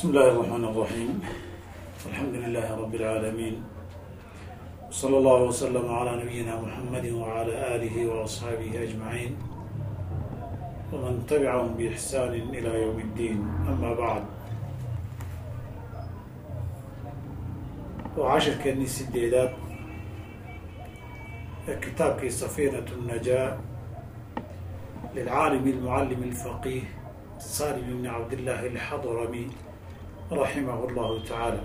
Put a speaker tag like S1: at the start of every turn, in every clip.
S1: بسم الله الرحمن الرحيم الحمد لله رب العالمين وصلى الله وسلم على نبينا محمد وعلى آله وأصحابه أجمعين ومن تبعهم بإحسان إلى يوم الدين أما بعد وعشر كني سديدات كتابك سفينة النجاة للعالم المعلم الفقيه سالم بن عبد الله الحضرمي raximahu allahu tacaala.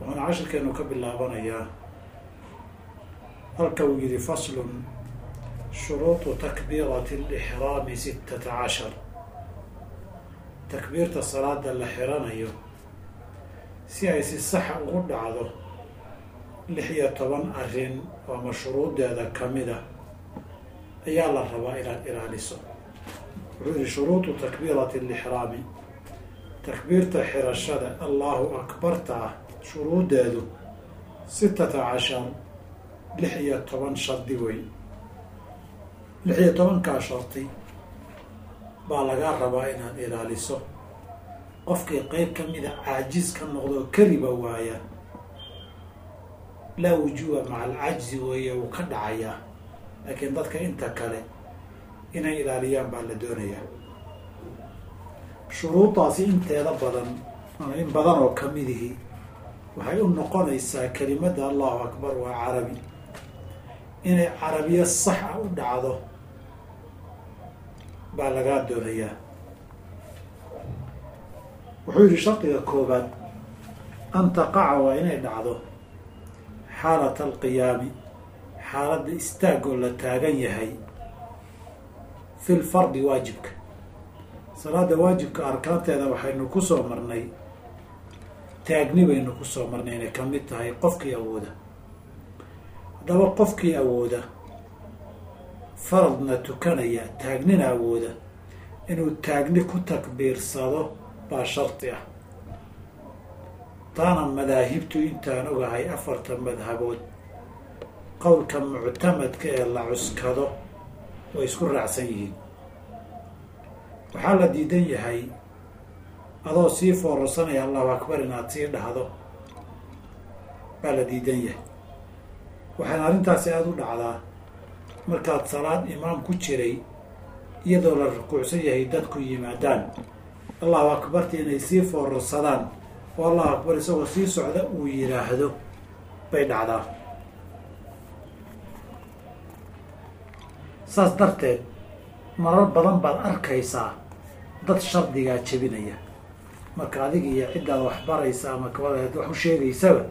S1: Waxaana cashirkeenu ka bilaabanayaa halka uu yihi faslun shuruudu takbiirati lixraami sittata cashar. Takbiirta salaada la xiranayo si ay si saxa ah ugu dhacdo lix iyo toban arrin oo ama shuruudeeda kamida ah, ayaa la rabaa inaad ilaaliso. Wuxuu yihi shuruudu takbiirati lixraami takbiirta xirashada allahu akbarta ah shuruudeedu sittata cashar lix iyo toban shardi wey lix iyo tobankaa shardi baa lagaa rabaa inaad ilaaliso. Qofkii qeyb ka mida caajiz ka noqdo keliba waaya laa wujuuba maca alcajzi weeye wuu ka dhacayaa laakiin dadka inta kale inay ilaaliyaan baa la doonayaa shuruudaasi inteeda badan ama in badan oo kamidihii waxay u noqonaysaa kelimadda allahu akbar waa carabi. Inay carabiyo sax a u dhacdo baa lagaa doonayaa. Wuxuu yihi shardiga koobaad an taqaca waa inay dhacdo xaalata alqiyaami xaaladda istaagoo la taagan yahay fi lfardi waajibka salaada waajibka arkaanteeda waxaynu ku soo marnay taagni baynu ku soo marnay inay ka mid tahay qofkii awooda. Haddaba qofkii awooda faradna tukanaya taagnina awooda inuu taagni ku takbiirsado baa shardi ah. Taana madaahibtu intaan ogahay afarta madhabood. Qowlka muctamadka ee la cuskado way isku raacsan yihiin waxaa la diidan yahay adoo sii foorarsanaya allahu akbar inaad sii dhahdo. Baa la diidan yahay. Waxaana arrintaasi aada u dhacdaa markaad salaad imaam ku jiray iyadoo la rukuucsan yahay dadku yimaadaan. Allahu akbarti inay sii foorarsadaan oo allahu akbar isagoo sii socda uu yidhaahdo bay dhacdaa. Saas darteed marar badan baad arkaysaa dad shardigaa jebinaya. Marka adiga iyo ciddaad wax baraysa ama kabadaed wax u sheegaysaba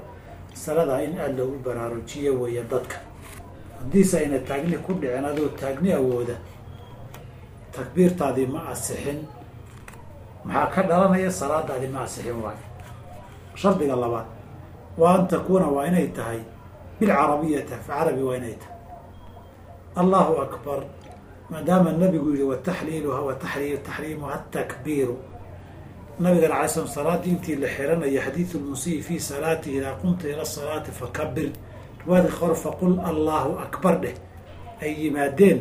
S1: masaladaa in aada loogu baraarujiyo weeye dadka. Haddiise ayna taagni ku dhicin adoo taagni awooda takbiirtaadii ma asixin. Maxaa ka dhalanaya salaadaadii ma asixin waayo. Shardiga labaad waa an takuuna waa inay tahay bilcarabiyati af carabi waa inay tahay. Allahu akbar maadaama nabigu yihi wataxliiluha wataxliil taxriimuha atakbiiru nabigana alay slam salaadii intii la xiranaya xadiidu lmusii fi salaatihi idaa qumta ila salaati fakabir riwaayadka qor faqul allahu akbar dheh. Ay yimaadeen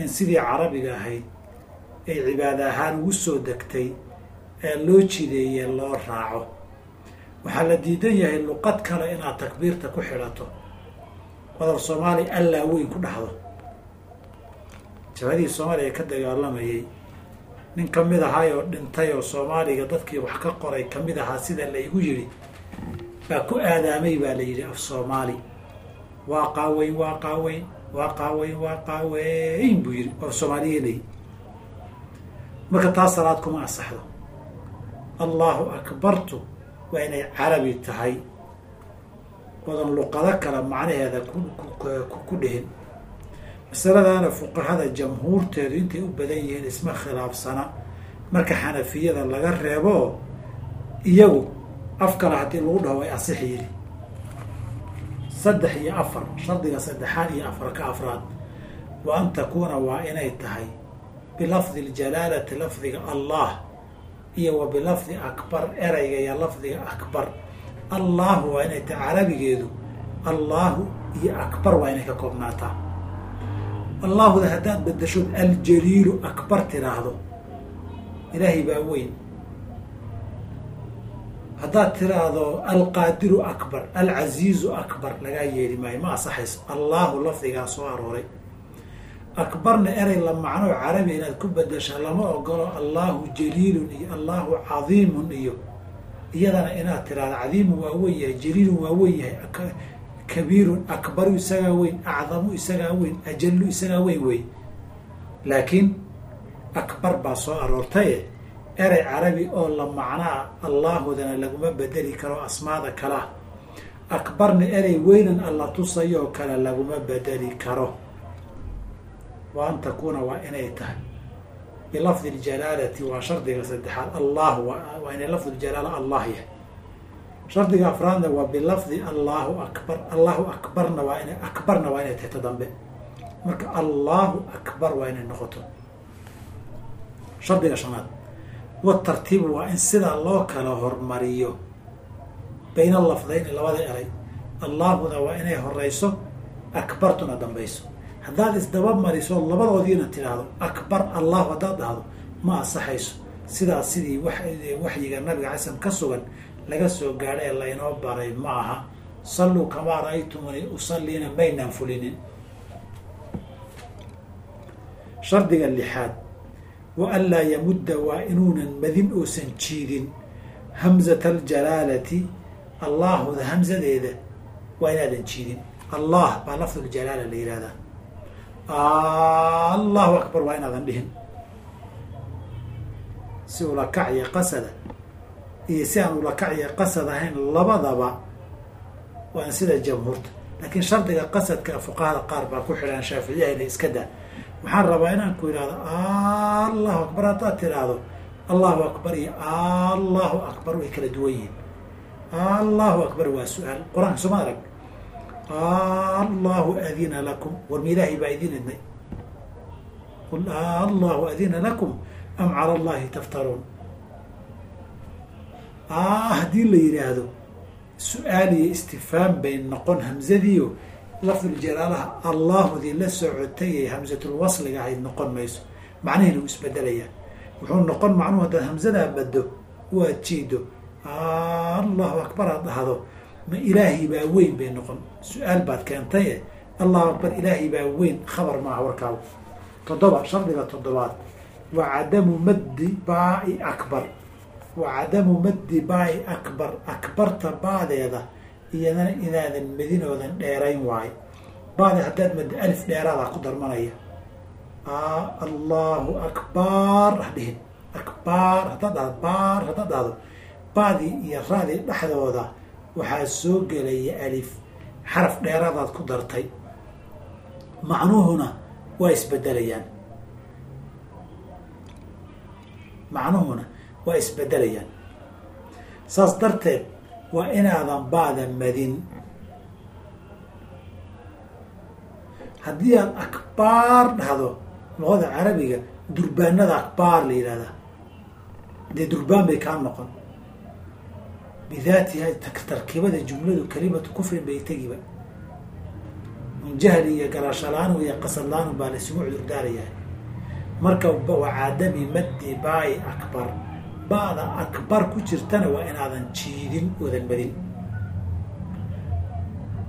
S1: in sidii carabiga ahayd ay cibaada ahaan ugu soo degtay ee loo jideeye loo raaco. Waxaa la diidan yahay luqad kale inaad takbiirta ku xidhato wadar soomaali allaa weyn ku dhahdo jabhadihii soomaaliya ka dagaalamayay nin ka mid ahaay oo dhintay oo soomaaliga dadkii wax ka qoray ka mid ahaa sida laygu yidhi baa ku aadaamay baa la yidhi af soomaali waa qaaweyn waa qaaweyn waa qaaweyn waa qaaweyn buu yidhi af soomaaliyeelay marka taas salaad kuma asaxdo allahu akbartu waa inay carabi tahay wadan luqado kale macnaheeda ku dhehin masaladaana fuqahada jamhuurteedu intay u badan yihiin isma khilaafsana. Marka xanafiyada laga reebo iyagu af haddii lagu dhaho way asix yidhi saddex iyo afar shardiga saddexaad iyo afar ka afraad. Wa an takuuna waa inay tahay bilafdi ljalaalati lafdiga allah iyo wa bilafdi akbar ereyga iyo lafdiga akbar. Allahu waa inay tahay carabigeedu allahu iyo akbar waa inay ka koobnaataa allahuda haddaad bedashood aljaliilu akbar tiraahdo. Ilaahay baa weyn. Haddaad tiraahdo alqaadiru akbar alcasiizu akbar lagaa yeeli maayo ma asaxayso allahu lafdigaa soo arooray. Akbarna erey la macnoo carabi inaad ku bedesha lama ogolo allahu jaliilun iyo allahu cadiimun iyo. Iyadana inaad tiraahdo cadiimun waa weyn yahay jaliilun waa weyn yahay kabiirun akbaru isagaa weyn acdamu isagaa weyn ajalu isagaa weyn wey laakiin akbar baa soo aroortaye erey carabi oo la macnaa allaahudana laguma bedeli karo asmaada kalea akbarna erey weynan alla tusayoo kale laguma bedeli karo. Wa an waa inay tahay. Bilafdi ljalaalati waa shardiga saddexaad allah waa inay lafdu ljalaala allah yahay shardiga afraadna waa bilafdi allahu akbar. Allahu akbarna waa ina akbarna waa inay tahay ta dambe. Marka allahu akbar waa inay noqoto. Shardiga shanaad. Watartiibu waa in sidaa loo kala hormariyo bayna lafdayni labada eray. Allaahuna waa inay horeyso akbartuna dambayso. Haddaad isdaba mariso labadoodiina tidhaahdo akbar allahu haddaad dhahdo ma asaxayso sidaas sidii waxyiga nabiga casan ka sugan laga soo gaadho ee laynoo baray ma aha. Salluu kamaa ra'aytumuni usalliina maynaan fulinin. Shardiga lixaad wa an laa yamudda waa inuunan madin oosan jiidin hamzata aljalaalati allaahuda hamzadeeda waa inaadan jiidin. Allah baa lafduljalaala la yihahdaa allahu akbar waa inaadan dhihin. Si ulakaciya qasada iyo si aan ulakaciya qasad ahayn labadaba waa in sida jamhuurta. Laakiin shardiga qasadka fuqahada qaar baa ku shaaficiyahayna iska daa waxaan rabaa inaan ku idhahdo allahu akbar haddaad tidhaahdo allahu akbar iyo allahu akbar way kala duwan yihiin. Allahu akbar waa su'aal. Qur'aanka sooma arag. Allahu adina lakum war ilaahay baa idin idnay. Qul allahu adina lakum am cala allahi taftaruun haddii la yidhaahdo su'aal iyo istifhaam bay noqon hamzadiio lafduljalaalaha allaahudii la socotay ee hamsatulwasliga ahayd noqon mayso. Macnihiina uu isbedelayaa wuxuu noqon macnuhu haddaad hamsadaa baddo waad jiido allahu akbar aad dhahdo ma ilaahay baa weyn bay noqon. Su'aal baad keentay e allahu akbar ilaahay baa weyn khabar maaha warkaagu. Toddoba shardiga toddobaad. Wa cadamu maddi baai akbar wa cadamu maddi baai akbar akbarta baadeeda iyadana inaadan medinoodan dheerayn waayo baadi haddaad maddo alif dheeraadaa ku darmanaya allahu akbar ha dhihin akbar haddaad dhahdo baar haddaad dhahdo baadii iyo raadii dhexdooda waxaa soo gelaya alif xaraf dheeraadaad ku dartay macnuhuna waa isbedelayaan macnuhuna waa isbedelayaan. Saas darteed waa inaadan baada madin. Haddii aad akbaar dhahdo luqada carabiga durbaanada akbaar la yihahdaa dee durbaan bay kaa noqon. Bidaatiha tarkibada jumladu kalimatu kufrin bay tegiba. Jahli iyo garashalaanu iyo qasadlaanu baa laysugu cudurdaarayahay marka wacadami maddi baai akbar ba'da akbar ku jirtana waa inaadan jiidin oodan madin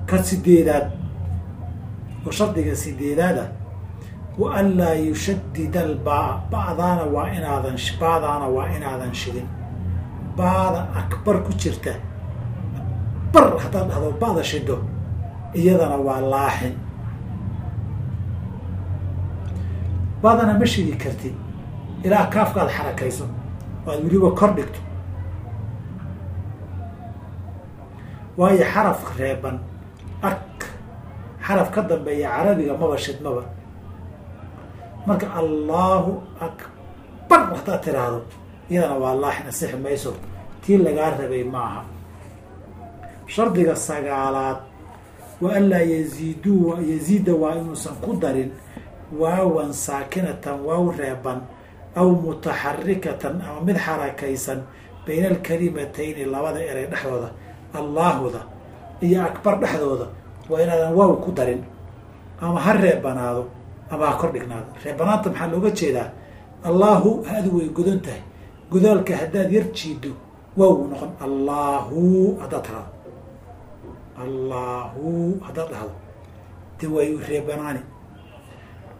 S1: ka sideedaad oo shardiga sideedaada wa an yushadida albaa ba'daana waa inaadan baadaana waa inaadan shidin. Baada akbar ku jirta bar haddaad dhahdo ba'da shido iyadana waa laaxin. Baadana ma shidi kartid ilaa kaafkaad xarakayso oo aad weliba kor dhigto. Waayo xaraf reeban ak xaraf ka dambeeya carabiga maba shidmaba marka allahu akbar haddaad tiraahdo iyadana waa laaxin asixi mayso. Tii lagaa rabay maaha. Shardiga sagaalaad wa an laa yaziiduu yaziida waa inuusan ku darin waawan saakinatan waaw reeban aw mutaxarikatan ama mid xarakaysan bayna alkalimatayni labada erey dhexdooda allaahuda iyo akbar dhexdooda waa inaadan waaw ku darin ama ha reebanaado ama ha kor dhignaado. Reebanaanta maxaa looga jeedaa? Allaahu ha-adu way godan tahay. Godaalka haddaad yar jiido waawgu noqon. Allahu haddaad tirahdo allahu haddaad dhahdo. De way reebanaani.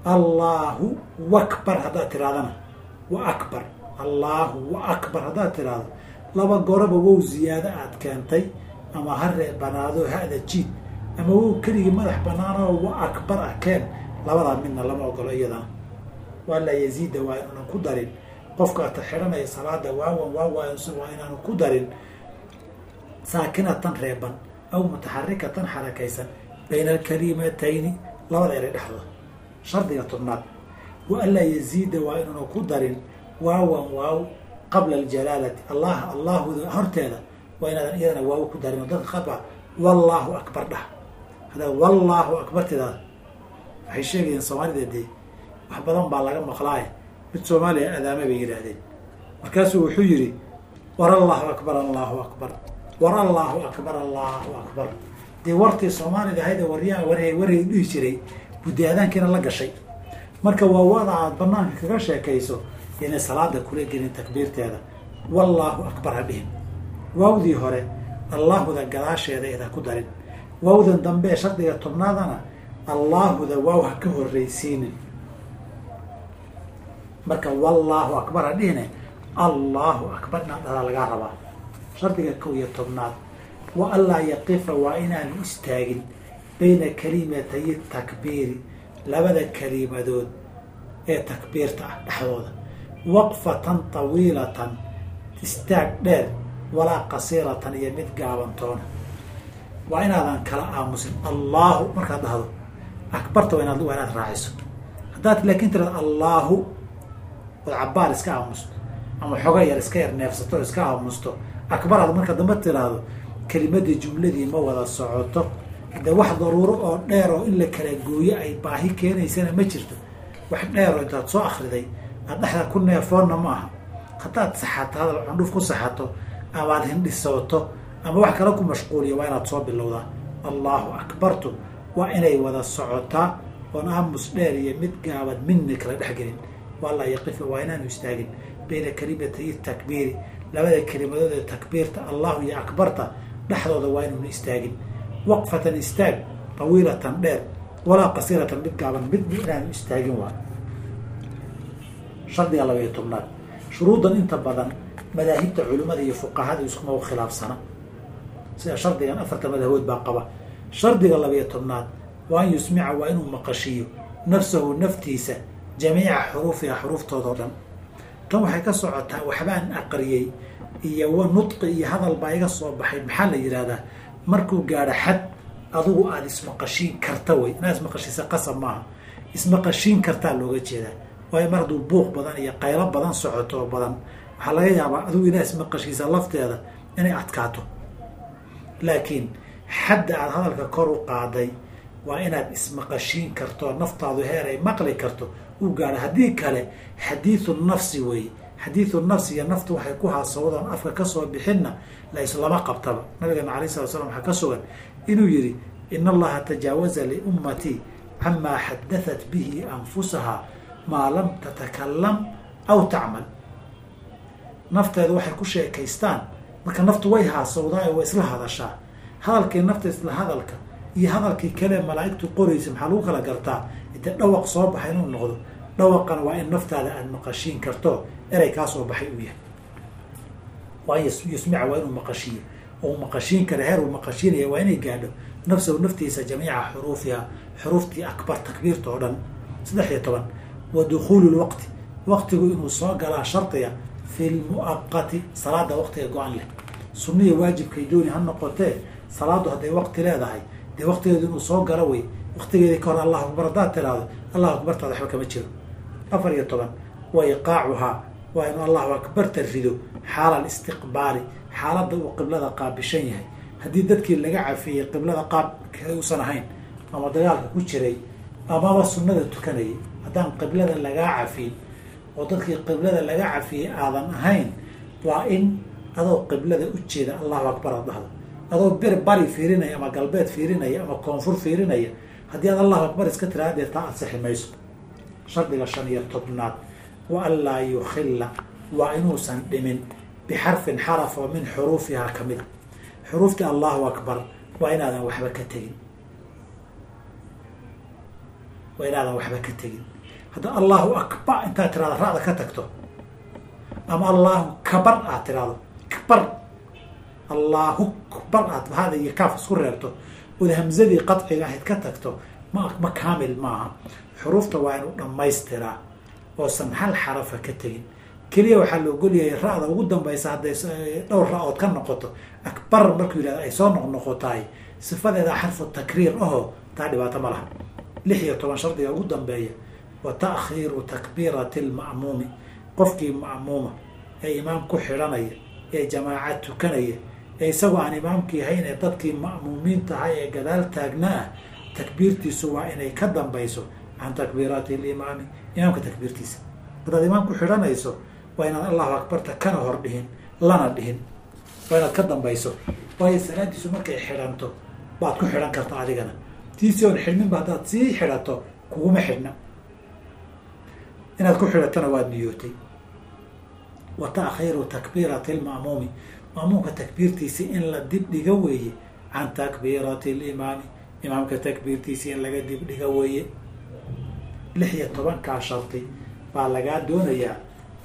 S1: Allahu wakbar haddaad tirahdana wa akbar allahu wa akbar haddaad tirahdo laba goroba wow ziyaado aad keentay ama ha reebanaado hada jiid ama wow keligii madax banaanoo wa akbar ah keen. Labadaa midna lama ogolo iyadana. Waa laa yaziida waa inuunan ku darin. Qofka ata xidhanaya salaada waawan waawaayansu waa inaanu ku darin. Saakinatan reeban aw mutaxarikatan xarakaysan. Bayna alkalimatayni labada eray dhexdooda shardiga tobnaad wa anlaa yaziida waa inuunan ku darin waawan waaw qabla aljalaalati. Allah allaahuda horteeda waa inaadan iyadana waaw ku darin. Dadka qaba wallaahu akbar dhah. Haddaa wallaahu akbar tidaada waxay sheegayeen soomaalida dee wax badan baa laga maqlaaye mid soomaaliya adaame bay yidhaahdeen. Markaasuu wuxuu yidhi war allahu akbar allahu akbar. War allahu akbar allahu akbar. Dee wartii soomaalida ahayd waryaa war waray dhihi jiray buddi aadaankiina la gashay marka waa wada aad banaanka kaga sheekayso inay salaada kula gelin takbiirteeda. Wallaahu akbar ha dhihin waawdii hore allaahuda gadaasheeda eeda ku darin. Waawdan dambe ee shardiga tobnaadana allaahuda waaw ha ka horraysiinin. Marka wallaahu akbar ha dhihine allaahu akbar inaad dhadaa lagaa rabaa. Shardiga kow iyo tobnaad wa anlaa yaqifa waa inaanu istaagin bayna kalimatay takbiiri labada kelimadood ee takbiirta ah dhexdooda. Waqfatan tawiilatan istaag dheer walaa qasiiratan iyo mid gaabantoona waa inaadan kala aamusin. Allaahu markaad dhahdo akbarta waa inaad waa inaad raaciso. Haddaad laakiin tirado allaahu ood cabaar iska aamusto ama xoga yar iska yar neefsato iska aamusto akbar aad marka dambe tiraahdo kelimadii jumladii ma wada socoto de wax daruuro oo dheer oo in la kala gooyo ay baahi keenaysana ma jirto. Wax dheer oo intaad soo akriday aad dhexda ku neefoonna ma aha. Haddaad saxato hadal cundhuf ku saxato ama aad hindhisooto ama wax kale ku mashquuliya waa inaad soo bilowdaa. Allahu akbartu waa inay wada socotaa oon aamus dheer iyo mid gaaban midna kala dhexgelin waalaa yaqifa waa inaanu istaagin. Bayna kalimatay takbiiri labada kelimadood ee takbiirta allahu iyo akbarta dhexdooda waa inuuna istaagin waqfatan istaag tawiilatan dheer walaa qasiiratan mid gaaban midna inaanu istaagin waa shardiga labaiyo tobnaad shuruudan inta badan madaahibta culimmada iyo fuqahada iskuma khilaafsana sida shardigan afarta madhabood baa qaba shardiga labiyo tobnaad waa an yusmica waa inuu maqashiiyo nafsahu naftiisa jamiica xuruufiha xuruuftoodo dhan tan waxay ka socotaa waxbaan aqriyey iyo wa nudqi iyo hadal baa iga soo baxay maxaa la yidhahdaa markuu gaadho xad adugu aada ismaqashiin karta wey inaad ismaqashiisa qasab maaha. Ismaqashiin kartaa looga jeedaa. Waayo mar hadduu buuq badan iyo qaylo badan socoto badan waxaa laga yaabaa adigu inaad ismaqashiisa lafteeda inay adkaato. Laakiin xadda aada hadalka kor u qaaday waa inaad ismaqashiin karto naftaadu heer ay maqli karto. U gaadho haddii kale xadiidu nafsi weeye xadiidu nafsi iyo naftu waxay ku haasawdoon afka ka soo bixinna la islama qabtaba. Nabigeena alay slat slam waxaa ka sugan inuu yihi in allaha tajaawaza liummatii camaa xadahat bihi anfusaha maa lam tatakalam aw tacmal. Nafteedu waxay ku sheekaystaan marka naftu way haasawdaa ee way isla hadashaa. Hadalkii nafta isla hadalka iyo hadalkii kale malaaigtu qoraysa maxaa lagu kala gartaa? Intee dhawaq soo baxay inuu noqdo dhawaqana waa in naftaada aada maqashiin karto erey kaa soo baxay uu yahay. Waa yusmica waa inuu maqashiiyo oo maqashiin kara heer uu maqashiinaya waa inay gaadho nafsahu naftiisa jamiica xuruufiha xuruuftii akbar takbiirta oo dhan. Saddex iyo toban wa dukhuulu lwaqti waqtigu inuu soo galaa shardiga fi lmuaqati salaada waqtiga go-an leh. Sunniya waajibkay dooni ha noqotee salaadu hadday waqti leedahay dee waqtigeedu inuu soo galo wey waqtigeedii ka hor allahu akbar haddaad tiraahdo allahu akbartaada waxba kama jiro afar iyo toban wa iqaacuhaa waa inuu allahu akbarta rido xaala alistiqbaali xaaladda uu qiblada qaabishan yahay. Haddii dadkii laga cafiyey qiblada qaabka uusan ahayn ama dagaalka ku jiray amaba sunnada tukanayay haddaan qiblada lagaa cafiyin oo dadkii qiblada laga cafiyey aadan ahayn waa in adoo qiblada u jeeda allahu akbar aad dhahdo. Adoo bir bari fiirinaya ama galbeed fiirinaya ama koonfur fiirinaya haddii aad allahu akbar iska tiraada dee taa ansixi mayso shardiga shan iyo tobnaad. Wa an laa yukhilla waa inuusan dhimin bixarfin xaraf oo min xuruufihaa ka mida xuruuftii allahu akbar waa inaadan waxba ka tegin. Waa inaadan waxba ka tegin. Hadda allahu akbar intaad tirahdo ra'da ka tagto. Ama allahu kabar aad tirahdo kbar allahu kbar aad hada iyo kaaf isku reebto. Ood hamzadii qadciga ahayd ka tagto ma ma kaamil maaha xuruufta waa inuu dhammaystiraa oosan hal xarafa ka tegin. Keliya waxaa la ogolyahay ra'da ugu dambaysa hadday dhowr ra'ood ka noqoto. Akbar markuu yihahdo ay soo noqnoqotahay sifadeeda xarfu takriir aho taa dhibaato ma laha. Lix iyo toban shardiga ugu dambeeya. Wa ta'khiiru takbiirati lma'muumi qofkii ma'muuma ee imaam ku xidhanaya ee jamaaca tukanaya ee isagoo aan imaamkii hayn ee dadkii ma'muumiin tahay ee gadaal taagna ah takbiirtiisu waa inay ka dambayso can takbiiraati limaami imaamka takbiirtiisa. Haddaad imaam ku xidhanayso waa inaad allahu akbarta kana hor dhihin lana dhihin. Waa inaad ka dambayso. Waayo salaadiisu markay xidhanto baad ku xidhan karta adigana. Tiisi oon xidhminba haddaad sii xidhato kuguma xidhna. Inaad ku xidhatona waad niyootay. Wa ta'khiiru takbiirati lma'muumi ma'muumka takbiirtiisi in la dib dhiga weeye can takbiirati limaami imaamka takbiirtiisi in laga dib dhiga weeye. Lix iyo tobankaa shardi baa lagaa doonayaa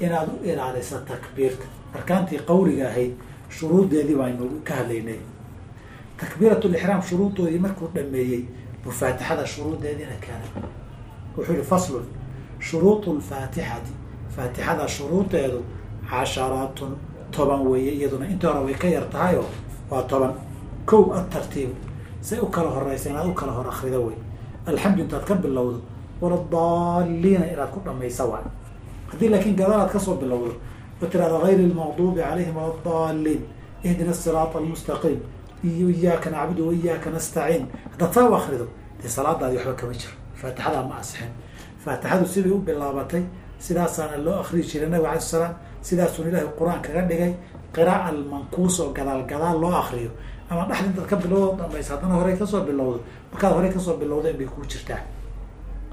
S1: inaad u ilaaliso takbiirta. Arkaantii qawliga ahayd shuruuddeedii baaynu ka hadlaynay. Takbiiratu lixraam shuruudoodii markuu dhameeyey buu faatixada shuruuddeediina keenay. Wuxuu yihi faslun shuruudu lfaatixati faatixada shuruudeedu casharatun toban weeye iyaduna intii hore way ka yar tahay oo waa toban. Kow atartiib say u kala horeysa inaad u kala hor akrido wey alxamdu intaad ka bilowdo waladaliina inaad ku dhamaysa waay haddii laakiin gadaal aad ka soo bilowdo oo tirahda gayri lmaqduubi calayhim waladaliin ihdina asiraata almustaqiim iyo iyaaka nacbudu wa iyaaka nastaciin. Haddaad saa u akrido dee salaadaadi waxba kama jiro. Faatixadaa ma asixin. Faatixadu siday u bilaabatay sidaasaana loo akriyi jiray nabig alay salaam sidaasuuna ilaahay qur'aan kaga dhigay. Qiraa'a almankuus oo gadaal gadaal loo akriyo ama dhexda intaad ka bilowdo dhamaysa haddana horey ka soo bilowdo markaad horey ka soo bilowdeen bay kuu jirtaa.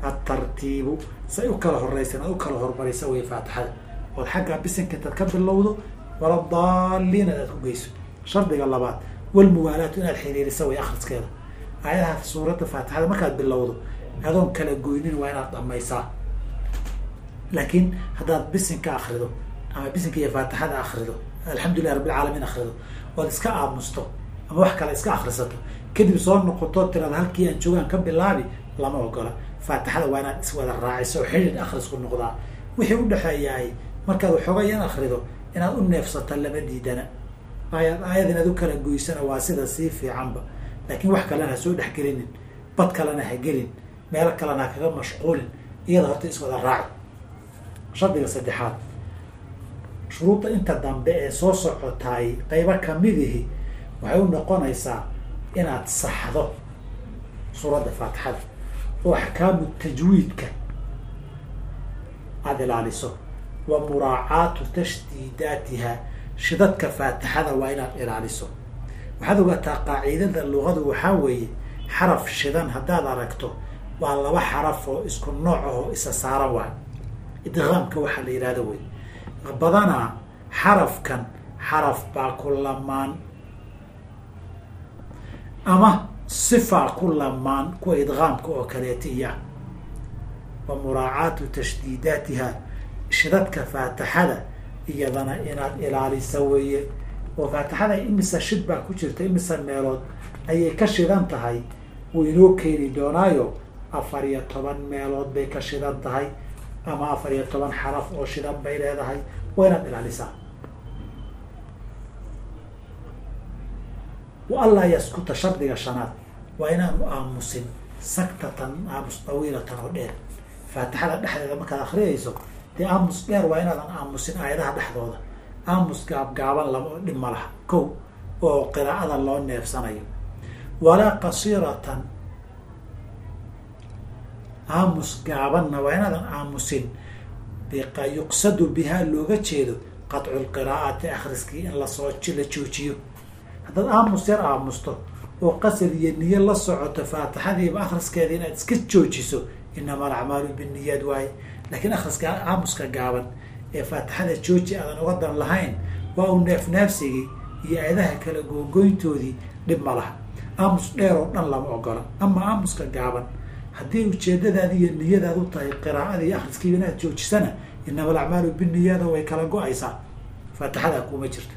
S1: Atartiibu say u kala horeysa inaad u kala hormarisa wey faatixada ood xagga bisinka intaad ka bilowdo waladaliina inaad ku geyso. Shardiga labaad walmuwaalaatu inaad xiriirisa way akriskeeda aayadaha suuradda faatixada markaad bilowdo adoon kala goynin waa inaad dhamaysaa laakiin haddaad bisinka akrido ama bisinka iyo faatixada akrido alxamdulilah rabbilcaalamiin akrido ood iska aamusto ama wax kale iska akrisato kadib soo noqoto tirada halkii aan joogaan ka bilaabi lama ogola. Faatixada waa inaad iswada raaciso oo xidhiid akrisku noqdaa wixii u dhexeeyahay markaad waxoogay in akrido inaad u neefsato lama diidana. Aayad aayad inaad u kala goysana waa sida sii fiicanba. Laakiin wax kalena ha soo dhexgelinin bad kalena ha gelin meelo kalena ha kaga mashquulin iyada horta iswada raaci shardiga saddexaad shuruudda inta dambe ee soo socotaay qaybo kamidihi waxay u noqonaysaa inaad saxdo suuradda faatixada. Oo axkaamu tajwiidka aada ilaaliso. Wa muraacaatu tashdiidaatiha. Shidadka faatixada waa inaad ilaaliso. Waxaad ogaataa qaacidada luqadu waxaa weeye xaraf shidan haddaad aragto waa laba xaraf oo isku nooc ahoo isa saaran waay idqaamka waxaa la yidhahda wey badanaa xarafkan xaraf baa ku lamaan ama sifaa ku lamaan kuwa idqaamka oo kaleetiya wa muraacaatu tashdiidaatiha shidadka faatixada iyadana inaad ilaalisa weeye. Oo faatixada imisa shid baa ku jirta imisa meelood ayay ka shidan tahay. Wuu inoo keeni doonaayo afar iyo toban meelood bay ka shidan tahay ama afar iyo toban xaraf oo shidan bay leedahay waa inaad ilaalisaa wa allaa yaskuta shardiga shanaad. Waa inaanu aamusin saktatan aamus dawiilatan oo dheer. Faatixada dhexdeeda markaad akriyayso dee aamus dheer waa inaadan aamusin aayadaha dhexdooda. Aamus gaabgaaban lama dhib ma laha. Kow oo qiraa'ada loo neefsanayo. Walaa qasiiratan aamus gaabanna waa inaadan aamusin. Yuqsadu bihaa looga jeedo qadcu lqiraa'ati akhriskii in la soo la joojiyo haddaad aamus yar aamusto oo qasad iyo niyo la socoto faatixadiiba akhriskeeda inaad iska joojiso inama alacmaalu binniyaad waaye. Laakiin akhriska aamuska gaaban ee faatixada jooji aadan uga dan lahayn waa uu neefneefsigii iyo aadaha kala googoyntoodii dhib ma laha. Aamus dheer oo dhan lama ogola. Ama aamuska gaaban haddii ujeedadaadi iyo niyadaad u tahay qiraa'ada iyo akhriskiiba inaad joojisana inama alacmaalu biniyada way kala go'aysaa. Faatixadaa kuma jirto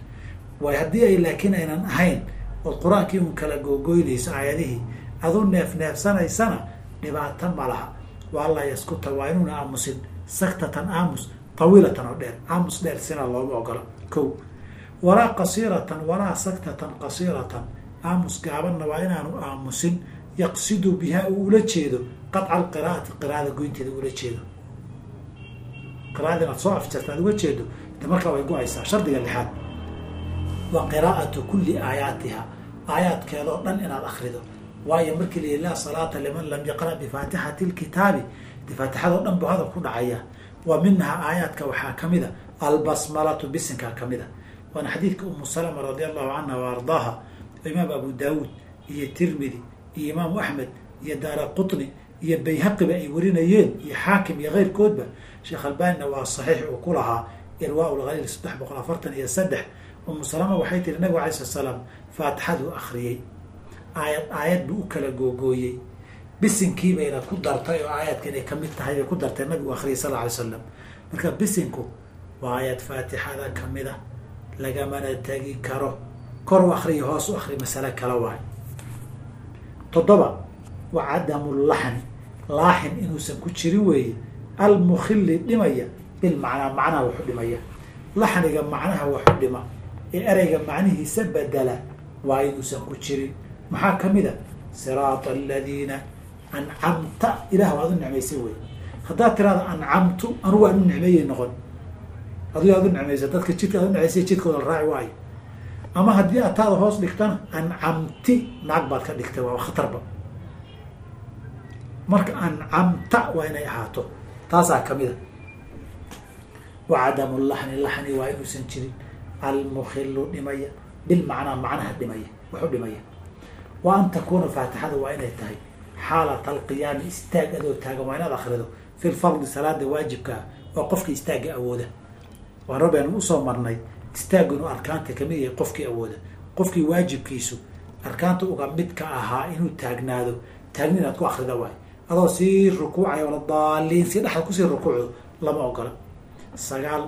S1: way haddii ay laakiin aynan ahayn ood qur'aankii un kala googoynayso aayadihii adu neef neefsanaysana dhibaato ma laha. Waa la yaskuta waa inuuna aamusin saktatan aamus tawiilatan oo dheer. Aamus dheer sina looma ogola. Ko walaa qasiiratan walaa saktatan qasiiratan. Aamus gaabanna waa inaanu aamusin. Yaqsidu bihaa uu ula jeedo. Qadca alqiraa'ati qiraa'ada goynteeda ula jeedo. Qiraada inaad soo afjarta aad uga jeedo de markaa way go'aysaa. Shardiga lixaad wa qiraa'atu kulli aayaatiha. Aayaadkeeda oo dhan inaad akrido waayo markii la yihi laa salaata liman lam yaqra' bifaatixati lkitaabi de faatixadao dhan buu hadal ku dhacaya. Wa minhaa aayaadka waxaa ka mid a albasmalatu bisinkaa ka mid a. Waana xadiidka umu salama radi allahu canha wa ardaaha imaam abu daawuud iyo tirmidi iyo imaamu axmed iyo daara qutni iyo bayhaqiba ay warinayeen iyo xaakim iyo keyrkoodba sheekh albanina waa saxiix uu ku lahaa irwaa lhaliil saddex boqol afartan iyo saddex umu salama waxay tiri nabigu alay slat slaam faatixaduu akriyey aayad aayad buu u kala googooyey. Bisinkii bayna ku dartay oo aayadka inay ka mid tahay bay ku dartay nabigu akriyay sal alay slam marka bisinku waa aayad faatixada ka mid a lagamana tegi karo. Kor u akriya hoos u akri masale kala waay toddoba wa cadamu laxni laaxin inuusan ku jirin weeye almukhili dhimaya bilmacnaa macnaha waxu dhimaya laxniga macnaha waxu dhima ee ereyga macnihiisa bedela waa inuusan ku jirin. Maxaa ka mid a? Siraata aladiina ancamta ilah waad u nicmaysay wey haddaad tiraada ancamtu anugu aan u nicmeeyey noqon. Adigo aad u nicmaysa dadka jidka aad u nicmaysay jidkooda la raaci waayo. Ama haddii aad taada hoos dhigtana ancamti naag baad ka dhigtay waa khatarba marka ancamta waa inay ahaato. Taasaa ka mid a. Wa cadamu laxni laxni waa inuusan jirin almukhilu dhimaya bilmacnaa macnaha dhimaya waxu dhimaya. Wa an takuuna faatixada waa inay tahay xaalat alqiyaami istaag adoo taagan waa inaad akrido fi lfardi salaada waajibkaa waa qofkii istaagga awooda. Waan rabbeenu u soo marnay istaaggu inuu arkaanta ka mid yahay qofkii awooda. Qofkii waajibkiisu arkaanta uga midka ahaa inuu taagnaado taagni inaad ku akrida waay. Adoo sii rukuucay wala daaliin si dhexda ku sii rukuucdo lama ogola. Sagaal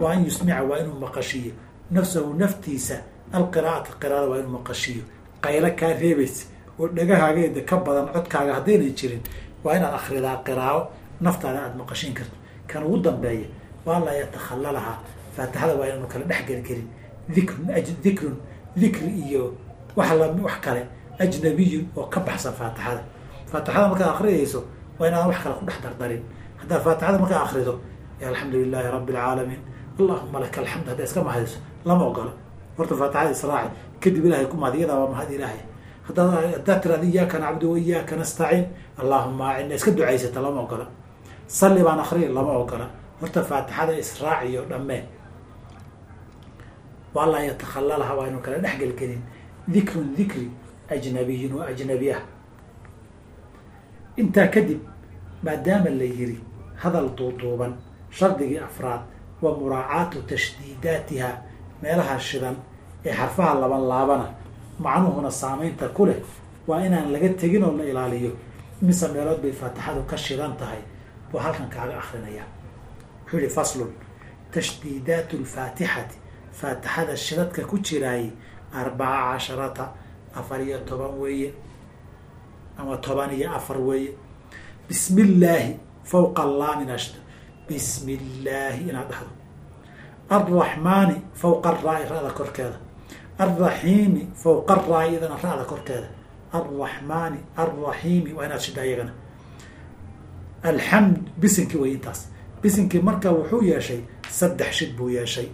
S1: waa an yusmica waa inuu maqashiyo nafsahu naftiisa alqiraa'ata qiraada waa inuu maqashiyo. Qaylo kaa reebaysa oo dhagahaageeda ka badan codkaaga haddaynan jirin waa inaad akridaa qiraao naftaada aada maqashiin karto. Kan ugu dambeeya waa laa yatakhallalahaa. Faatixada waa inaanu kala dhex gelgelin. Dikrun dikrun dikri iyo wax wax kale ajnabiyun oo ka baxsan faatixada faatixada markaad akriyayso waa inaadan wax kale ku dhex dardarin. Haddaad faatixada markaa akrido alxamdu lilaahi rabbi alcaalamiin allahuma laka alxamd haddaa iska mahadiso lama ogola. Horta faatixada israaci kadib ilahay ku mahad iyadaa waa mahad ilaahay. Haddaad haddaad tiraada iyaaka nacbudu wa iyaaka nastaciin allahuma acina iska ducaysata lama ogola. Salli baan akriya lama ogola. Horta faatixada israaciyo dhammee waa laa yatakhallalaha waa inu kala dhex gelgelin. Dikrun dikri ajnabiyun wa ajnabi ah intaa kadib maadaama la yiri hadal duuduuban shardigii afraad wa muraacaatu tashdiidaatiha meelaha shidan ee xarfaha laban laabana macnuhuna saameynta ku leh waa inaan laga tegin oo la ilaaliyo. Mise meelood bay faatixadu ka shidan tahay buu halkan kaaga akrinaya wuxuu yihi faslun tashdiidaatu lfaatixati faatixada shidadka ku jiraayay arbaca casharata afar iyo toban weeye ama toban iyo afar weeye. Bismi illaahi fawqa allaamin ashd bismi illaahi inaad dhahdo alraxmaani fawqa araa-i ra-da korkeeda. Alraxiimi fawqa araa-i iyadana ra-da korkeeda. Alraxmaani alraxiimi waa inaad shidha iyagana. Alxamd bisinkii way intaas. Bisinkii marka wuxuu yeeshay saddex shid buu yeeshay.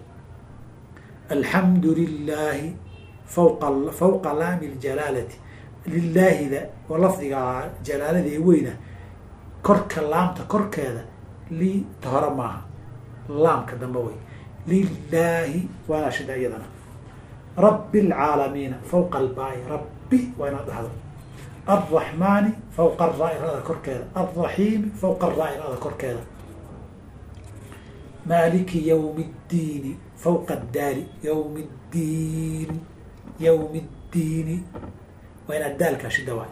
S1: Alxamdu lilaahi fawqa fawqa laami ljalaalati lilaahida oo lafdiga jalaalada ee weyna korka laamta korkeeda li ta hore maaha. Laamka dambe wey lilaahi waana shida iyadana rabbi alcaalamiina fawqa albaai rabbi waa inaad dhahdo alraxmaani fawqa araa-i ra-da korkeeda alraxiimi fawqa araa-i ra-da korkeeda maaliki yowmi ddiini fawqa daali yowmi ddiin yowmi ddiini waa inaad daalkaa shida waay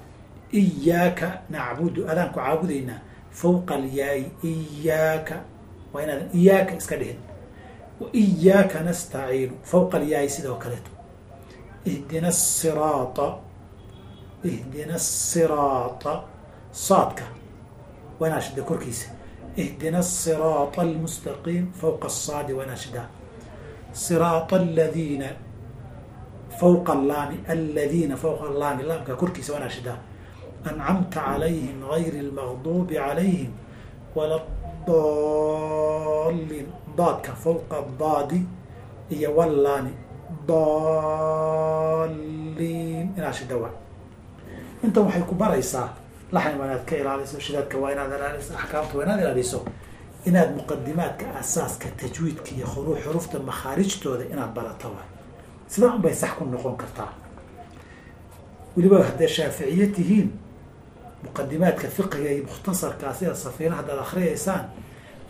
S1: iyaaka nacbudu adaan ku caabudaynaa fawqa alyaayi iyaaka waa inaadan iyaaka iska dhihin wa iyaaka nastaciinu fawqa alyaayi sidoo kaleeto ihdina asiraata ihdina asiraata saadka waa inaad shida korkiisa ihdina asiraata almustaqiim fawqa asaadi waa inaad shidaa siraata aladiina fawqa allaami aladiina fawqa allaami laamka korkiisa waa inaad shidaa ancamta calayhim gayri almaqduubi calayhim wala daliin daadka fawqa daadi iyo wallaani daliin inaad shida waa intan waxay ku baraysaa laxan waa inaad ka ilaaliso shidaadka waa inaad ilaaliso axkaamta waa inaad ilaaliso inaad muqadimaadka asaaska tajwiidka iyo khuruu xurufta makhaarijtooda inaad barato waay sidaa un bay sax ku noqon kartaa. Weliba hadday shaaficiye tihiin muqadimaadka fiqiga iyo mukhtasarkaa sida safiina haddaad akriyaysaan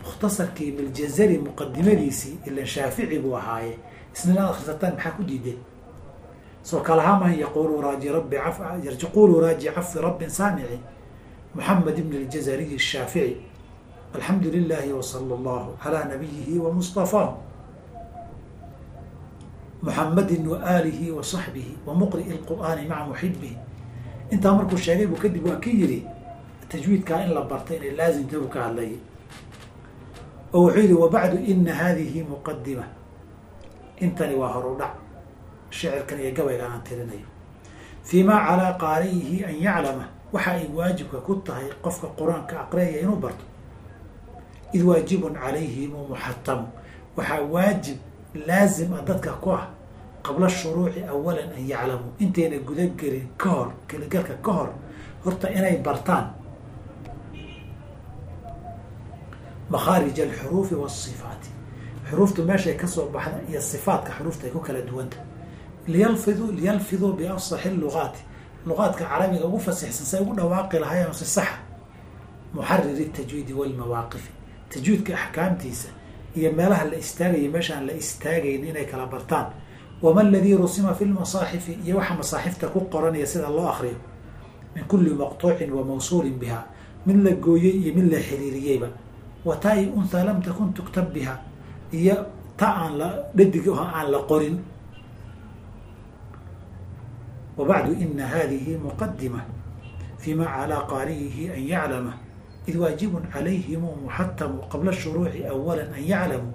S1: mukhtasarkii miljazari muqadimadiisii ilan shaafici buu ahaaye isna inaad akhrisataan maxaa ku diideen soo kalahaman yaqulu raaji rabbi yarjiqulu raaji cafi rabbin saamici محمد بن الجزري الشافعي الحمد لله وصلى الله على نبيه ومصطفاه محمد وآله وصحبه ومقرئ القرآن مع محبه انت مركو الشيخي بكدب وكيري التجويد كائن oo wuxuu yidhi wabacdu ina hadihi muqadima intani waa horu dhac shicirkan iyo gabaygaan aan tirinayo fiimaa calaa qaariyihi an yaclama waxa ay waajibka ku tahay qofka qur'aanka aqriyaya inuu barto id waajibun calayhimu muxatamu waxaa waajib laazim ah dadka ku ah qabla shuruuci awalan an yaclamuu intayna gudagelin ka hor keligalka ka hor horta inay bartaan makhaarij alxuruufi waasifaati xuruuftu meeshay ka soo baxda iyo sifaatka xuruufta ay ku kala duwanta. Liyalfiduu liyalfiduu biafsaxi lugaati luqaadka carabiga ugu fasixsan say ugu dhawaaqi lahaayeen si saxa muxariri tajwiidi walmawaaqifi tajwiidka axkaamtiisa iyo meelaha la istaagayo meeshaan la istaagayn inay kala bartaan. Wama aladii rusima fi lmasaaxifi iyo waxa masaaxifta ku qoranaya sida loo akriyo min kulli maqtuucin wa mawsuulin biha mid la gooyey iyo mid la xiriiriyeyba wa taai unhaa lam takun tuktab biha iyo ta aan la dhadig aan la qorin wabacdu ina hadihi muqadima fima calaa qaariyihi an yaclama id waajibu calayhim muxatamu qabla shuruuci awala an yaclamu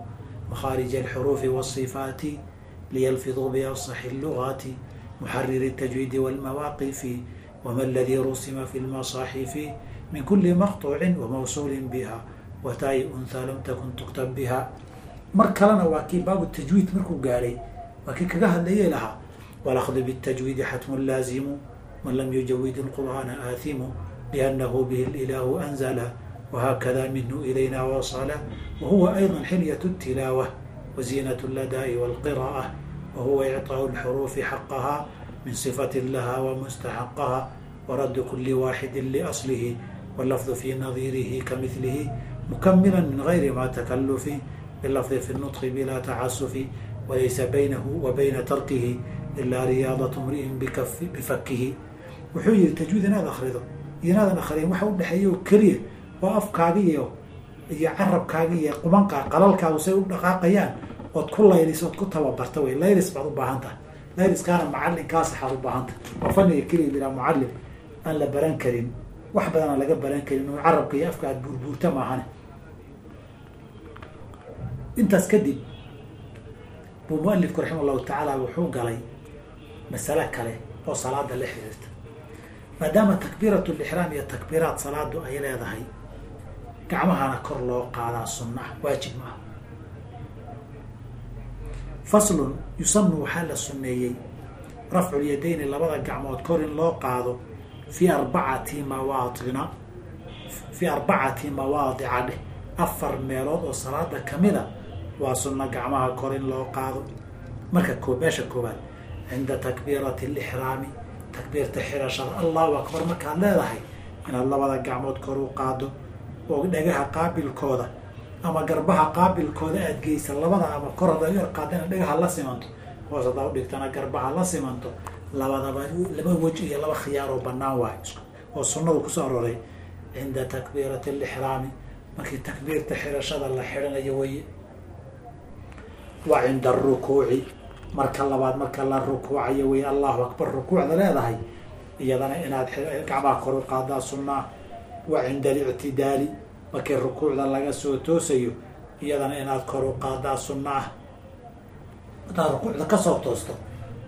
S1: makhaarij alxuruufi wasifaati liyalfiduu biasaxi lugati muxariri tajwiidi walmawaaqifi wama aladii rusima fi lmasaaxifi min kuli maqtuucin wamawsuulin biha wataayi unthaa lam takun tuktab biha mar kalena waa kii baabu tajwiid markuu gaadhay waa kii kaga hadlayay lahaa walakdu bitajwiidi xatmun laazimu man lam yujawid ilqur'aana aathimu liannahu bihi ilaahu anzala wahakada minhu ilayna wasala wahuwa ayda xilyat اtilaawa waziinat اladaai walqira'ah wahuwa icطaau lxuruufi xaqaha min sifatin laha wamustaxaqaha waradu kuli waaxidi liaslihi wallafdu fi nadiirihi kamilihi كمثله مكملا من غير ما تكلف باللفظ في النطق بلا تعسف وليس بينه وبين تركه ilaa riyaadatu mri'in bikaf bifakihi wuxuu yihi tajwiid inaad akrido iyo inaadan akriyin waxa udhexeeya oo keliya waa afkaaga iyo iyo carabkaaga iyo qumanka qalalkaagu say u dhaqaaqayaan ood ku laylis ood ku tababarta wey laylis baad u baahan tahay layliskaana macallinkaa saxaad u baahan tahay waa faniga keliya liraa mucallim aan la baran karin wax badan aan laga baran karin oo carabka iyo afka aad buurbuurta maahane intaas kadib buu mualifku raxima allahu tacaala wuxuu galay masale kale oo salaada la xiriirta maadaama takbiirat lixraam iyo takbiiraat salaadu ay leedahay gacmahana kor loo qaadaa sunna waajib ma ah faslun yusanu waxaa la sunneeyey rafculyadayni labada gacmood kor in loo qaado fii arbacati mawaatina fii arbacati mawaadica dheh afar meelood oo salaada kamida waa sunno gacmaha kor in loo qaado. Marka meesha koowaad cinda takbiirati alixraami takbiirta xirashada. Allahu akbar markaad leedahay inaad labada gacmood kor u qaado oo dhagaha qaabilkooda ama garbaha qaabilkooda aad geysa labada ama kor yar qaadana dhagaha la simanto. Hoos hadaa udhigtana garbaha la simanto. Labadaba laba wej iyo laba khiyaar oo banaan waayo oo sunnadu ku soo aroray cinda takbiirati alixraami markii takbiirta xirashada la xidhanayo weye wa cinda arukuuci marka labaad marka la rukuucayo weye allahu akbar rukuucda leedahay. Iyadana inaad gacmaha kor u qaadaa sunnaa wa cinda alictidaali. Markii rukuucda laga soo toosayo iyadana inaad kor u qaadaa sunna ah rukuucda ka soo toosto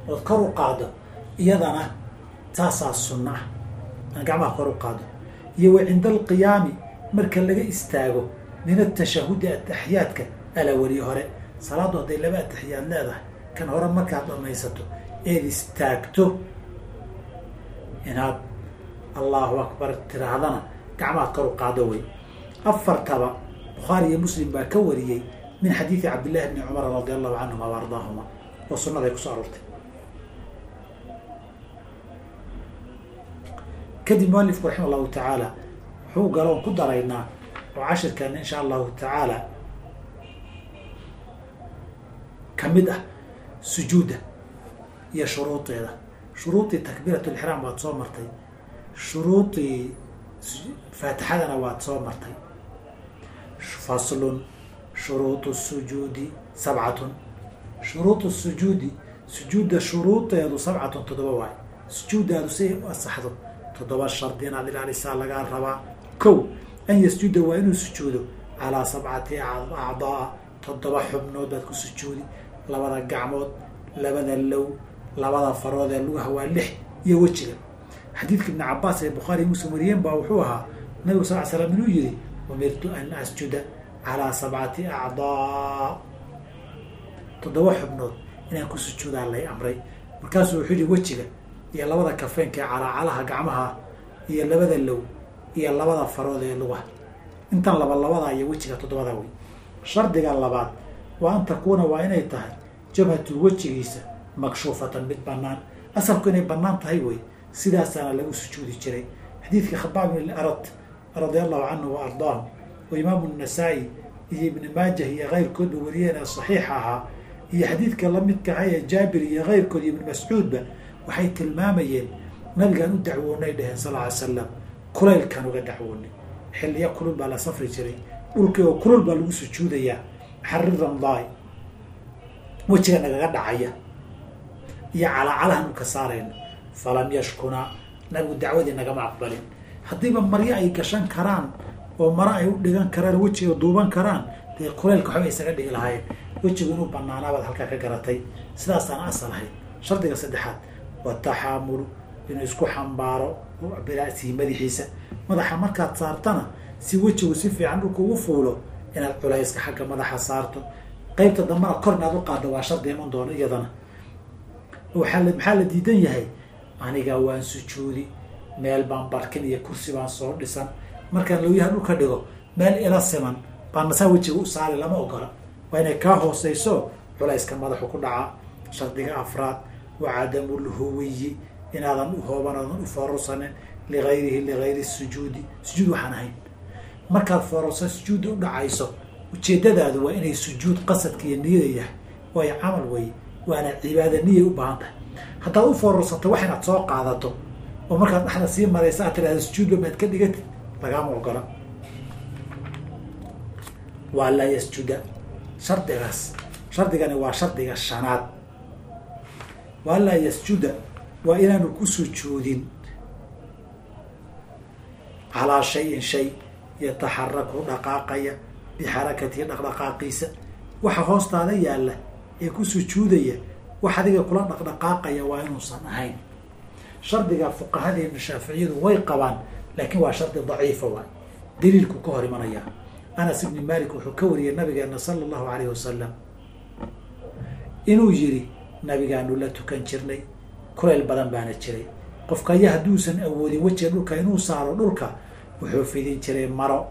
S1: ood kor u qaado iyadana taasaa sunna ah gacmaha kor u qaado iyo wa cinda alqiyaami. Marka laga istaago min atashahudi ataxiyaadka ala weli hore salaaddu hadday laba ataxiyaad leedahay kan hore markaad dhamaysato eed istaagto inaad allahu akbar tiraahdana gacmahaad kor u qaado wey afartaba bukhaari iyo muslim baa ka wariyey min xadiidi cabdillahi bni cumar radi allahu canhuma wa ardaahuma oo sunnaday ku soo aroortay. Kadib mualifku raxima allahu tacaala wuxuu galoon ku daraynaa oo cashirkan insha allahu tacaala ka mid ah sujuudda iyo shuruudeeda shuruudii takbiirat lixraam waad soo martay. Shuruudii faatixadana waad soo martay. Faslun shuruudu sujuudi sabcatun. Shuruudu sujuudi sujuudda shuruudeedu sabcatun toddoba waayo sujuuddaadu si asaxdo toddoba shardi inaad ilaalisaa lagaa rabaa. Kow an yasjuda waa inuu sujuudo calaa sabcati acdaa toddoba xubnood baad ku sujuudi labada gacmood labada low labada farood ee lugaha waa lix iyo wejiga. Xadiidka ibni cabaas ee bukhaari muslim wariyeen baa wuxuu ahaa nabigu sal l slam inuu yihi umirtu an asjuda calaa sabcati acdaa. Toddoba xubnood inaan ku sujuudaa lay amray. Markaasuu wuxuu yihi wejiga iyo labada kafeenka ee calaacalaha gacmaha iyo labada low iyo labada farood ee lugaha intan laba labadaa iyo wejiga toddobada wey. Shardiga labaad waa an takuuna waa inay tahay jabhatu wejigiisa makshuufatan mid banaan. Asalku inay bannaan tahay wey sidaasaana lagu sujuudi jiray. Xadiidka khabaab ibn arad radia allahu canhu wa ardaahu oo imaamu nasaa-i iyo ibni maajah iyo keyrkoodba wariyeen ee saxiixa ahaa iyo xadiidka lamidka aha ee jaabir iyo keyrkood iyo ibni mascuudba waxay tilmaamayeen nabigaan u dacwoonay dheheen sal ly slam kulaylkaan uga dacwoonay. Xilliya kulul baa la safri jiray. Dhulkii oo kulul baa lagu sujuudayaa. Xari ramdaay wejiga nagaga dhacaya. Iyo calaacalahan ka saarayno falam yashkunaa nabigu dacwadii nagama aqbalin haddiiba maryo ay gashan karaan oo maro ay u dhigan karaan wejiga duuban karaan dee kulaylka waxba isaga dhigi lahaayeen. Wejigu inuu banaanaabaad halkaa ka garatay. Sidaasaan asal ahayd shardiga saddexaad wataxaamulu inuu isku xambaaro birasihi madaxiisa. Madaxa markaad saartana si wejigu si fiican dhulka ugu fuulo inaad culayska xagga madaxa saarto qeybta dambana kor inaad u qaaddo waa shardi iman doono iyadana. Waaa maxaa la diidan yahay? Aniga waan sujuudi meel baan barkin iyo kursi baan soo dhisan. Markaan lawyaha dhulka dhigo meel ila siman baan masaa wejiga u saari lama ogola. Waa inay kaa hooseyso culayska madaxu ku dhacaa shardiga afraad wa cadamu lhuwiyi inaadan uhooban oodan u foorarsanin ligayrihi ligayri sujuudi. Sujuud waxaan ahayn. Markaad foorarsa sujuudda u dhacayso ujeedadaadu waa inay sujuud qasadka iyo niyada yahay. Waayo camal wey waana cibaada niyay u baahan tahay. Haddaad u foorarsato wax inaad soo qaadato oo markaad dhexda sii maraysa aad tirahda sujuudba maad ka dhigatid? Lagaama ogola waa laa yasjuda shardigaas. Shardigani waa shardiga shanaad. Waa laa yasjuda waa inaanu ku sujuudin calaa shayin shay yataxaraku dhaqaaqaya bixarakatihi dhaqdhaqaaqiisa. Waxa hoostaada yaalla ee ku sujuudaya wax adiga kula dhaqdhaqaaqaya waa inuusan ahayn. Shardiga fuqahadeena shaaficiyadu way qabaan laakiin waa shardi daciifa waay. Daliilku ka hor imanaya anas ibni malik wuxuu ka wariyay nabigeena sala allahu alayh wasalam inuu yiri nabigaanu la tukan jirnay kulayl badan baana jiray. Qofka aya hadduusan awoodin wejiga dhulka inuu saaro dhulka wuxuu fidin jiray maro.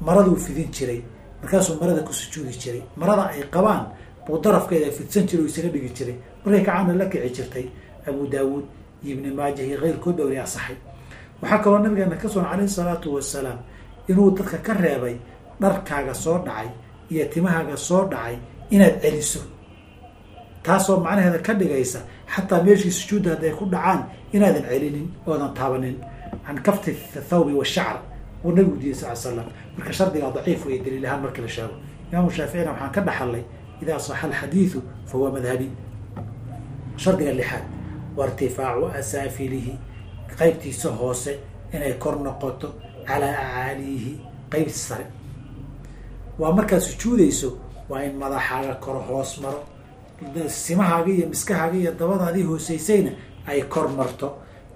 S1: Maraduu fidin jiray markaasuu marada ku sujuudi jiray. Marada ay qabaan buu darafkeeda fidsan jiray oo isaga dhigi jiray. Markay kacaana la kici jirtay. Abu daawuud iyo ibni maajah iyo keyrkood ba weli asaxay. Waxaa kaloo nabigeena ka sugan calayhi salaatu wasalaam inuu dadka ka reebay dharkaaga soo dhacay iyo timahaaga soo dhacay inaad celiso. Taasoo macnaheeda ka dhigaysa xataa meeshii sujuudda hadday ku dhacaan inaadan celinin oodan taabanin. Can kafti thawbi washacr uu nabigu diiday sal slam. Marka shardigaa daciif wey daliil ahaan markii la sheego. Imaamu shaaficina waxaan ka dhaxalay idaa saxa alxadiidu fa huwa madhabi. Shardiga lixaad wa irtifaacu asaafilihi qaybtiisa hoose inay kor noqoto calaa acaaliyihi qaybti sare. Waa markaad sujuudayso waa in madaxaaga kor hoos maro simahaaga iyo miskahaaga iyo dabadaadii hooseysayna ay kor marto.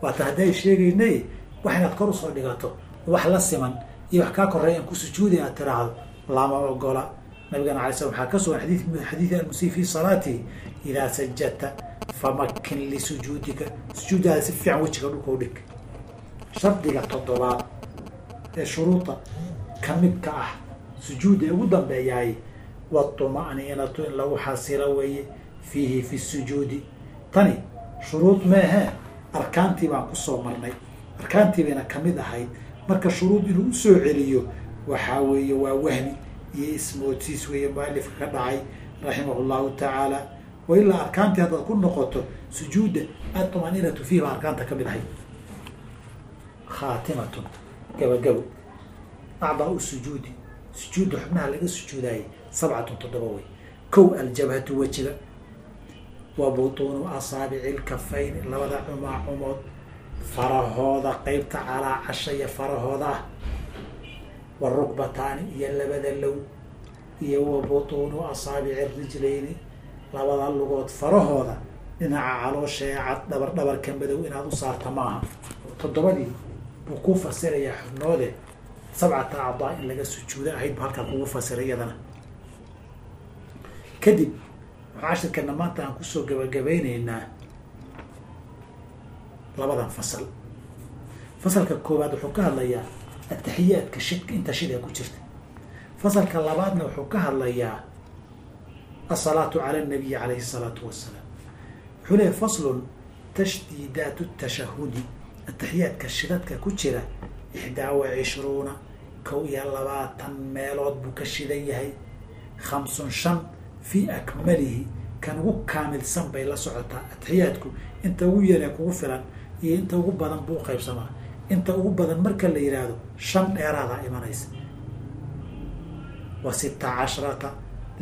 S1: Waata hadday sheegaynay wax inaad kor u soo dhigato wax la siman iyo wax kaa koreeya aan ku sujuuday aad tiraahdo. Lama ogola. Nabigana alay slam waxaa ka sugan xadii xadiidi almusii fi salaatihi idaa sajadta famakin lisujuudika sujuudaada si fiican wejiga dhulka u dhig. Shardiga toddobaad ee shuruuda ka midka ah sujuudda ugu dambeeyaay watuma'niinatu in lagu xasilo weeye fiihi fi sujuudi. Tani shuruud meehee arkaantii baan ku soo marnay. Arkaantii bayna ka mid ahayd marka shuruud inuu u soo celiyo waxaa weeye waa wahmi iyo ismoodsiis weeye mualifka ka dhacay raximah llahu tacaala. Wa ilaa arkaantii haddaad ku noqoto sujuudda atumaniinatu fiihi baa arkaanta ka mid ahayd khaatimatun gabagabo acdaa sujuudi. Sujuudda xubnaha laga sujuudaayay sabcatun toddoba wey kow aljabhatu wejiga wa butuunu asaabici lkafayni labada cumaacumood farahooda qeybta calaa casha iyo farahooda. Ah warukbataani iyo labada low iyo wa butuunu asaabici rijlayni. Labada lugood farahooda dhinaca caloosha ee cad dhabar dhabarka madow inaad u saarta maaha. Toddobadii buu ku fasirayaa xubnoode. Sabcata acdaa in laga sujuudo ahayd bu halkaa kugu fasiray iyadana kadib waxaa cashirkana maanta aan ku soo gabagabayneynaa labadan fasal. Fasalka koowaad wuxuu ka hadlayaa ataxiyaadka shidka inta shid ee ku jirta. Fasalka labaadna wuxuu ka hadlayaa asalaatu cala nabiyi calayhi salaatu wasalaam wuxuu leeyahy faslun tashdiidaat tashahudi ataxiyaadka shidadka ku jira ixdaa wa cishruuna kow iyo labaatan meelood buu ka shidan yahay. Khamsun shan fii akmalihi. Kan ugu kaamilsan bay la socotaa ataxiyaadku inta ugu yaree kugu filan iyo inta ugu badan buu qaybsamaa. Inta ugu badan marka la yidhaahdo shan dheeraadaa imanaysa. Wa sita cashrata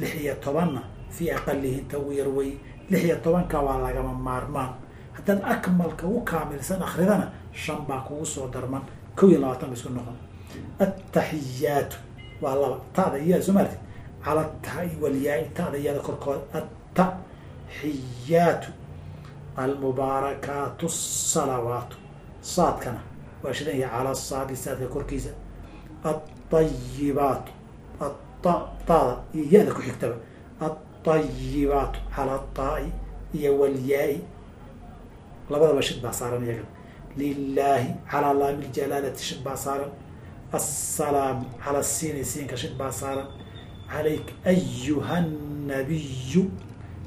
S1: lix iyo tobanna fii aqalihi inta ugu yar wey. Lix iyo tobanka waa lagama maarmaan. Haddaad akmalka ugu kaamilsan akridana shan baa kugu soo darman. Kow iyo labaatan ba isku noqon. Ataxiyaatu waa laba. Tada iyaa soo maartid cala tai walyaai tada iyada korkooda. Ataxiyaatu almubaarakaatu salawaatu. Saadkana waa shidan yahay cala saadi saadka korkiisa. Aayibaatu tada iyo ya-da ku xigtaba. Aayibaatu cala taai iyo walyaai. Labadaba shid baa saaran iyaga. Lilaahi calaa laami ljalaalati shid baa saaran. Assalaamu cala siini siinka shid baa saaran. Calayk ayuha nabiyu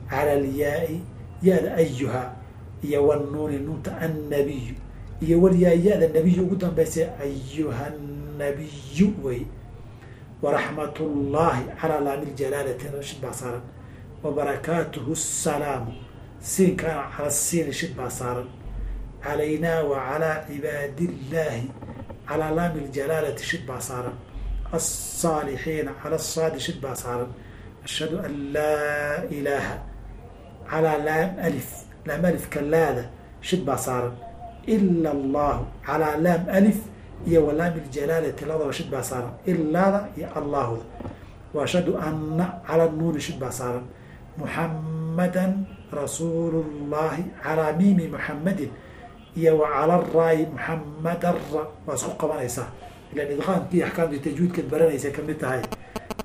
S1: cala alyaai ya-da ayuha iyo wanuuni nuunta annabiyu iyo walyaai ya-da nabiyu ugu dambaysa ayuha nabiyu wey waraxmat ullaahi calaa laami ljalaalati shid baa saaran. Wabarakaatuhu salaamu siinkana cala siini shid baa saaran. Calaynaa wa calaa calaa laami ljalaalati shid baa saaran. Alsaalixiina cala saadi shid baa saaran. Ashhadu an laa ilaaha calaa laam alif laam alifka laada shid baa saaran ila allahu calaa laam alif iyo wa laami ljalaalati labadaba shid baa saaran ilaada iyo allahda wa ashhadu anna cala nuuni shid baa saaran muxammadan rasuulu llahi calaa miimi muxammadin iyo wa cala muxammadanra waa isku qabanaysaa ilan idqaamkii axkaamtii tajwiidkaad baranaysa ka mid tahay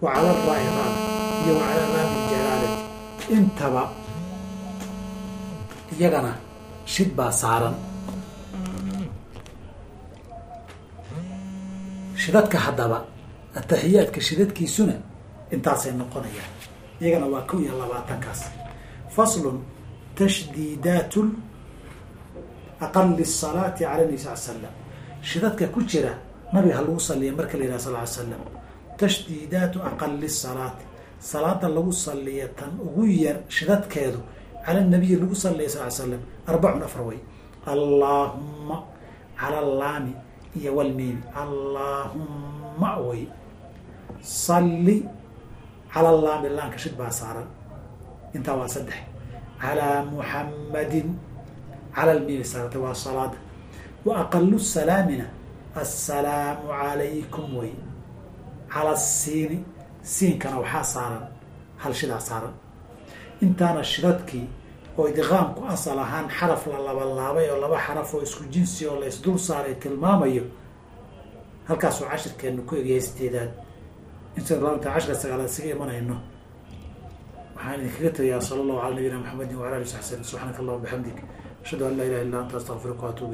S1: wa cala raada iyo wa calaa laami ljalaalati intaba iyagana shid baa saaran. Shidadka haddaba ataxiyaadka shidadkiisuna intaasay noqonayaan. Iyagana waa kow iyo labaatankaas. Faslun tashdiidaat aqali salaati cala nabi sal slam shidadka ku jira nabiga ha lagu saliya marka la yidhaha sal ly slam tashdiidaatu aqali salaati salaada lagu saliya tan ugu yar shidadkeedu cala nabiyi lagu saliya sal slam arbacun afar way allaahumma cala allaami iyo walmiimi allaahumma way salli cala allaami laanka shid baa saaran intaa waa saddex calaa muxammadin cala lmiimi saarata waa salaada wa aqalu salaamina assalaamu calaykum way cala siini siinkana waxaa saaran hal shidaa saaran intaana shidadkii oo idqaamku asal ahaan xaraf la labalaabay oo laba xaraf oo isku jinsi oo la isdul saaray tilmaamayo halkaasoo cashirkeenu ku egyahay sideedaad. Inta cashirka sagaalaad isaga imanayno waxaan idinkaga tegayaa sala allahu cala nabiyina maxamedin wala ali saxsan subxaanaka allahuma bixamdik ashhadu an laa ilaha illa anta astaqfiruka waatuub